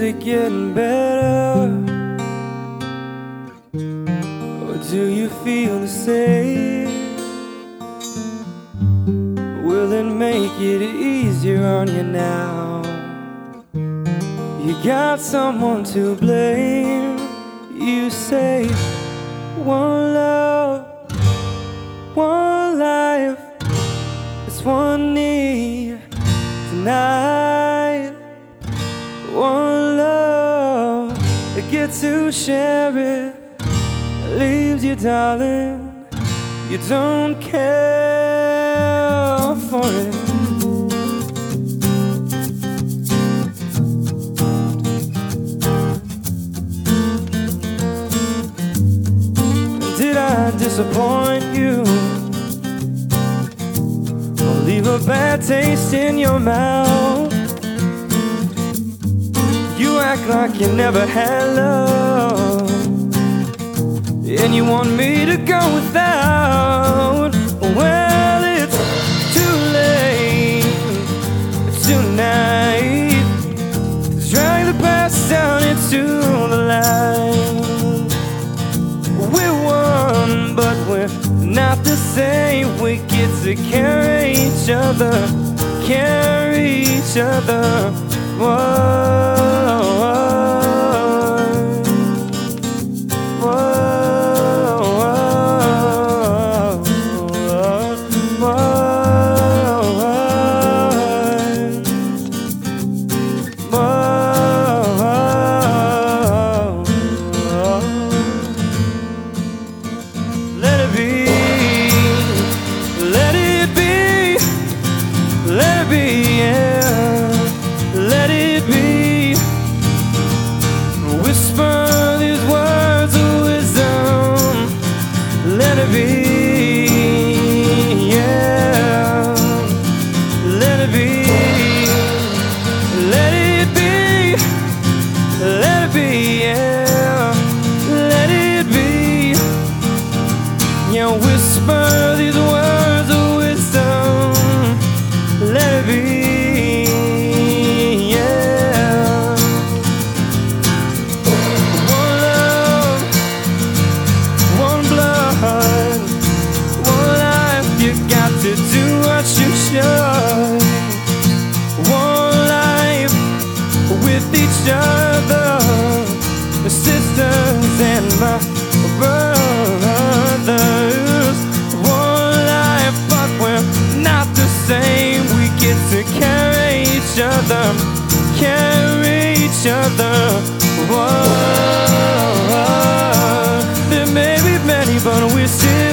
getting better? Or do you feel the same? Will it make it easier on you now? You got someone to blame. You say, one love, one life, it's one need tonight. One get to share it. Leaves you, darling. You don't care for it. Did I disappoint you? Or leave a bad taste in your mouth? Act like you never had love. And you want me to go without. Well, it's too late tonight. Drag the past down into the light. We're one, but we're not the same. We get to carry each other, carry each other. Whoa, whoa, be, let it be, let it be, yeah, let it be. Yeah, whisper these words of wisdom. Let it be, yeah. One love, one blood, one life. You got to do other, carry each other. Whoa, there may be many, but we're still